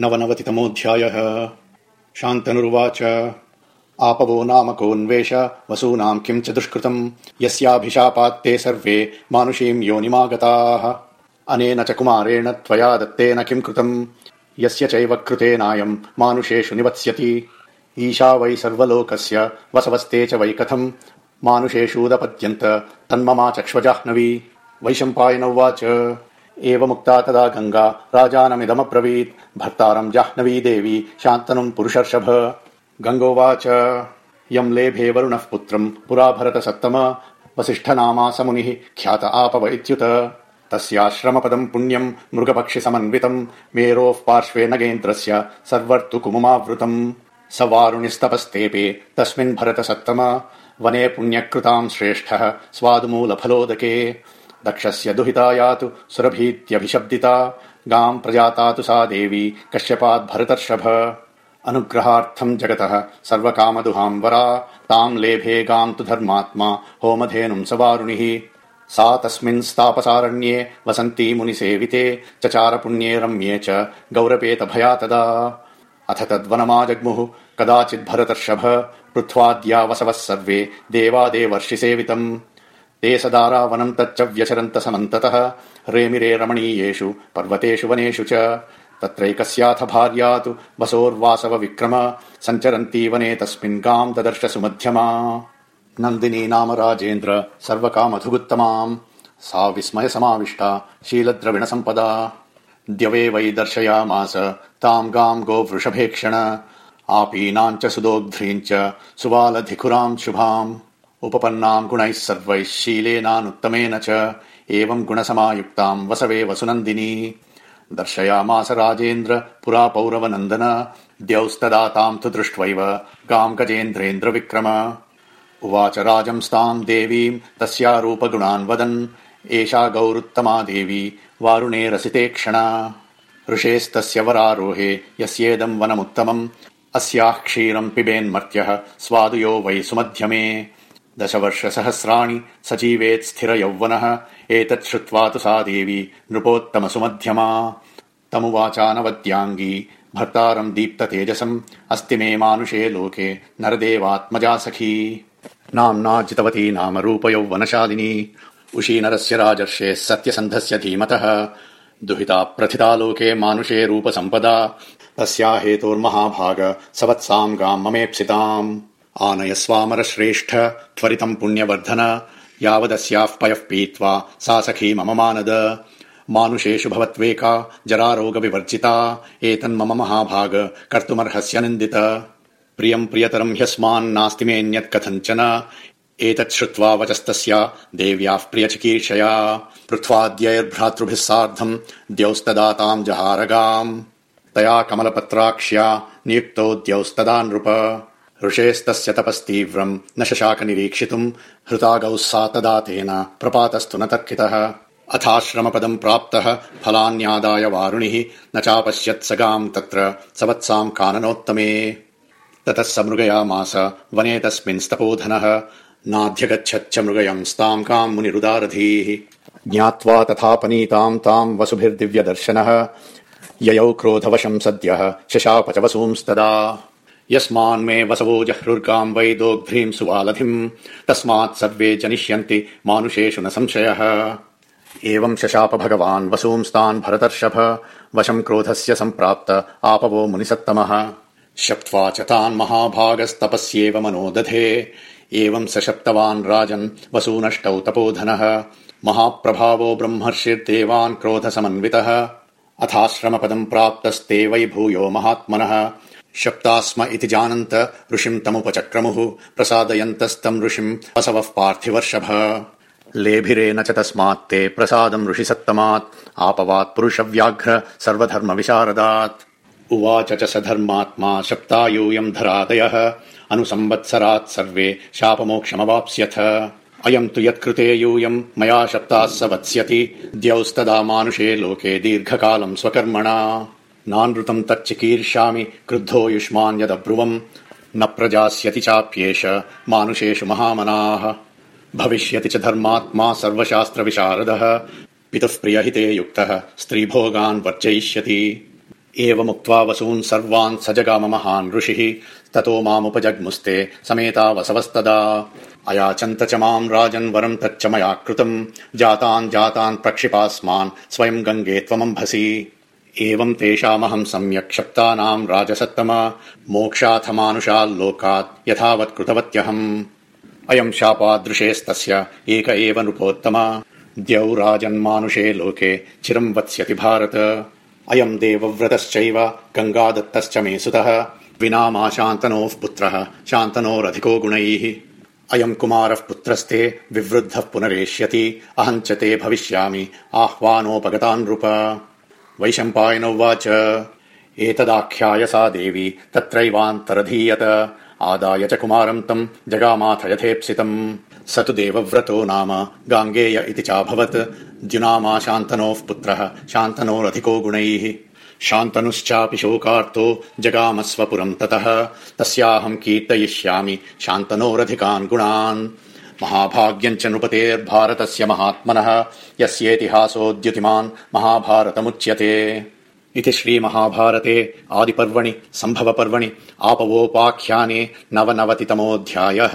नवनवतितमोऽध्यायः। शान्तनुरुवाच। आपवो नाम कोऽन्वेष वसूनाम् किम् च दुष्कृतम्। यस्याभिशापात्ते सर्वे मानुषीम् योनिमागताः। अनेन च कुमारेण त्वया दत्तेन किम् कृतम्। यस्य चैव कृतेनायम् मानुषेषु निवत्स्यति। ईशा वै सर्वलोकस्य वसवस्ते च वै कथम्। मानुषेषूदपद्यन्त तन्ममा चक्ष्वजाह्नवी वैशम्पायन उवाच एवमुक्ता तदा गङ्गा राजानमिदमब्रवीत्। भर्तारम् जाह्नवी देवी शान्तनुम् पुरुषर्षभ। गङ्गोवाच यम् लेभे वरुणः पुत्रम् पुरा भरत सत्तम वसिष्ठनामास मुनिः ख्यात आपव इत्युत। तस्याश्रमपदम् पुण्यम् मृगपक्षि समन्वितम् मेरोः पार्श्वे नगेन्द्रस्य सर्वर्तु कुमुमावृतम् स वारुणिस्तपस्तेऽपि तस्मिन् भरत सत्तम वने पुण्यकृताम् श्रेष्ठः स्वादुमूलफलोदके दक्षस्य दुहिता यातु सुरभीत्यभिशब्दिता गाम् प्रजाता तु सा देवी कश्यपाद्भरतर्षभ। अनुग्रहार्थम् जगतः सर्वकामदुहाम् वरा ताम् लेभे गाम् तु धर्मात्मा होमधेनुम् स वारुणिः सा तस्मिन्स्तापसारण्ये वसन्ती मुनिसेविते चचार पुण्ये रम्ये च गौरपेत भया तदा अथ तद्वनमाजग्मुः कदाचिद्भरतर्षभ पृथ्वाद्या वसवः सर्वे देवादेवर्षि ते तच्च व्यचरन्त समन्ततः रेमिरे रमणीयेषु पर्वतेषु वनेषु च। तत्रैकस्याथ भार्या तु वसोर्वासव विक्रम। सञ्चरन्ती वने तस्मिन् गाम् ददर्श सुमध्यमा नन्दिनी नाम राजेन्द्र सर्वकामधुगुत्तमाम्। सा विस्मय समाविष्टा शीलद्रविण सम्पदा द्यवे वै दर्शयामास ताम् गाम् गोवृषभेक्षण। आपीनाम् च सुदोग्ध्रीम् च सुबालधिखुराम् शुभाम् उपपन्नाम् गुणैः सर्वैः शीलेनानुत्तमेन च एवम् गुणसमायुक्ताम् वसवे वसुनन्दिनी। दर्शयामास राजेन्द्र पुरा पौरवनन्दन द्यौस्तदाताम् तु दृष्ट्वैव गाम् गजेन्द्रेन्द्र विक्रम। उवाच राजंस्ताम् देवीम् तस्यारूपगुणान् वदन् एषा गौरुत्तमा देवी वारुणे रसिते क्षणा। ऋषेस्तस्य वरारोहे यस्येदम् वनमुत्तमम् अस्याः क्षीरम् पिबेन्मर्त्यः स्वादुयो वै सुमध्यमे दशवर्ष सहस्राणि सजीवेत् स्थिर यौवनः एतत् श्रुत्वा तु सा देवी नृपोत्तम सुमध्यमा तमुवाचानवद्याङ्गी भर्तारम् दीप्त तेजसम् अस्ति मे मानुषे लोके नरदेवात्मजा सखी। नाम्ना जितवती नाम रूप यौवनशालिनी उशीनरस्य राजर्षेः सत्यसन्धस्य धीमतः। दुहिता प्रथिता लोके मानुषे रूप सम्पदा तस्या हेतोर्महाभाग सवत्साम् गाम् ममेप्सिताम् आनय स्वामर त्वरितम् पुण्यवर्धन। यावदस्याः पयः पीत्वा सा सखी मम मानद। मानुषेषु भवत्वेका जरारोग विवर्जिता एतन्मम महाभाग कर्तुमर्हस्य निन्दित। प्रियम् प्रियतरम् ह्यस्मान्नास्ति मेऽन्यत् कथञ्चन। एतत् श्रुत्वा वचस्तस्या देव्याः प्रियचिकीर्षया। पृथ्वाद्यैर्भ्रातृभिः सार्धम् द्यौस्तदाताम् जहारगाम्। तया कमलपत्राक्ष्या नियुक्तो द्यौस्तदा नृप ऋषेस्तस्य तपस्तीव्रम् न शशाक निरीक्षितुम् हृतागौ सा तदा तेन प्रपातस्तु न तर्कितः। अथाश्रमपदम् प्राप्तः फलान्यादाय वारुणिः न चापश्यत् स गाम् तत्र सवत्साम् काननोत्तमे। ततः स मृगयामास वने तस्मिन्स्तपोधनः नाध्यगच्छच्च मृगयंस्ताम् काम् मुनिरुदारधीः। ज्ञात्वा तथापनीताम् ताम् वसुभिर्दिव्यदर्शनः। ययौ क्रोधवशम् सद्यः शशाप च वसूंस्तदा यस्मान्मे वसवो जह्रुर्गाम् वै दोग्ध्रीम् सुवालधिम् तस्मात् सर्वे जनिष्यन्ति मानुषेषु न संशयः। एवम् शशाप भगवान् वसूंस्तान् भरतर्षभ। वशम् क्रोधस्य सम्प्राप्त आपवो मुनिसत्तमः। शप्त्वा च तान् महाभागस्तपस्येव मनो दधे। एवम् स शप्तवान् राजन् वसूनष्टौ तपोधनः। महाप्रभावो ब्रह्मर्षिर्देवान् क्रोधसमन्वितः। अथाश्रमपदम् प्राप्तस्ते वै भूयो महात्मनः शप्ता स्म इति जानन्त ऋषिम् तमुपचक्रमुः प्रसादयन्तस्तम् ऋषिम् वसवः पार्थिवर्षभ। लेभिरेण च तस्मात्ते प्रसादम् ऋषि सत्तमात् आपवात् पुरुषव्याघ्र सर्वधर्म विशारदात् उवाच च स धर्मात्मा शप्तायूयम् धरादयः अनुसंवत्सरात् सर्वे शापमोक्षमवाप्स्यथ। अयम् तु यत्कृते यूयम् मया शप्ताः स वत्स्यति द्यौस्तदा मानुषे लोके दीर्घकालम् स्वकर्मणा नानृतम् तच्चिकीर्ष्यामि क्रुद्धो युष्मान् यदब्रुवम्। न प्रजास्यति चाप्येष मानुषेषु महामनाः। भविष्यति च धर्मात्मा सर्वशास्त्र विशारदः पितुः प्रियहिते युक्तः स्त्रीभोगान् वर्जयिष्यति। एवमुक्त्वा वसून् सर्वान् स जगाम महान् ऋषिः। ततो मामुपजग्मुस्ते समेता वसवस्तदा। अयाचन्त च माम् राजन् वरम् तच्च मया कृतम्। जातान् जातान् प्रक्षिपास्मान् स्वयम् गङ्गे त्वमम्भसि एवम् तेषामहम् सम्यक् शक्तानाम् राजसत्तम मोक्षाथमानुषाल्लोकात् यथावत् कृतवत्यहम्। अयम् शापादृशेस्तस्य एक एव नृपोत्तम। द्यौ राजन्मानुषे लोके चिरम् वत्स्यति भारत। अयम् देवव्रतश्चैव गङ्गादत्तश्च मे सुतः। विना मा शान्तनोः पुत्रः शान्तनोरधिको गुणैः। अयम् कुमारः पुत्रस्ते विवृद्धः पुनरेष्यति। अहम् च ते भविष्यामि। आह्वानोपगतान् नृप वैशम्पायनोवाच। एतदाख्याय सा देवी तत्रैवान्तरधीयत। आदाय च कुमारम् तम् जगामाथ यथेप्सितम्। स तु देवव्रतो नाम गाङ्गेय इति चाभवत्। द्युनामा शान्तनोः पुत्रः शान्तनोरधिको गुणैः। शान्तनुश्चापि शोकार्तो जगामस्वपुरम् ततः। तस्याहम् कीर्तयिष्यामि शान्तनोरधिकान् गुणान् महाभाग्यम् च नृपतेर्भारतस्य महात्मनः यस्येतिहासोद्युतिमान् महाभारतमुच्यते। इति श्रीमहाभारते आदिपर्वणि सम्भवपर्वणि आपवोपाख्याने नवनवतितमोऽध्यायः